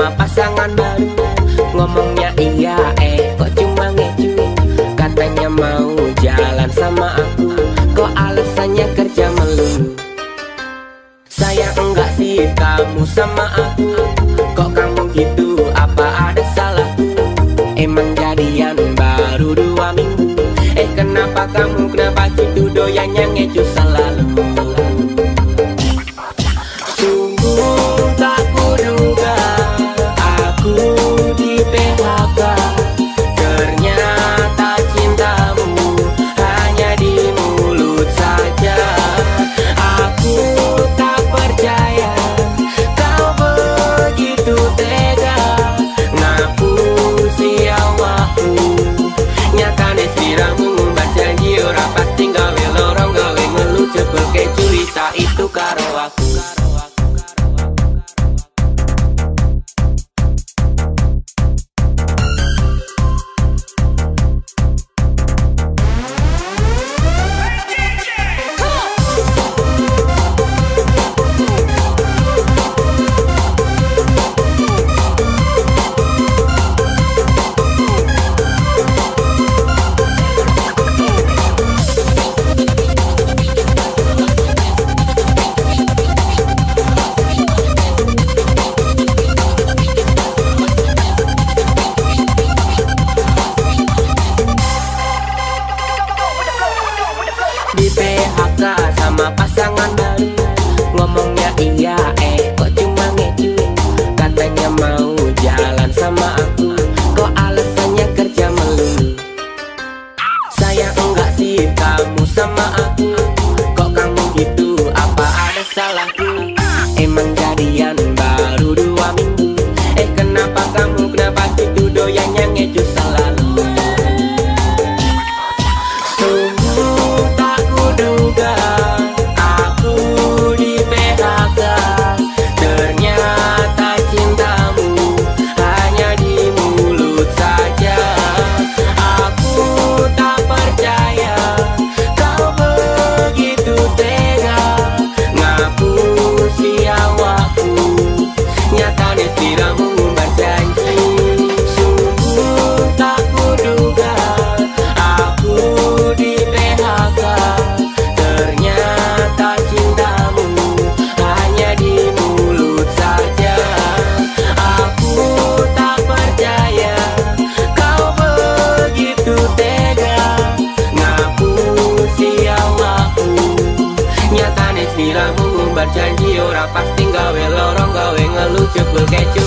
sama pasangan baru. Ngomongnya iya eh kok cuma ngecu Katanya mau jalan sama aku. Kok alasannya kerja melulu? Saya enggak sih kamu sama aku. Kok kamu gitu? dirabu umbar janji ora pasti gawe lorong gawe ngelucu kecil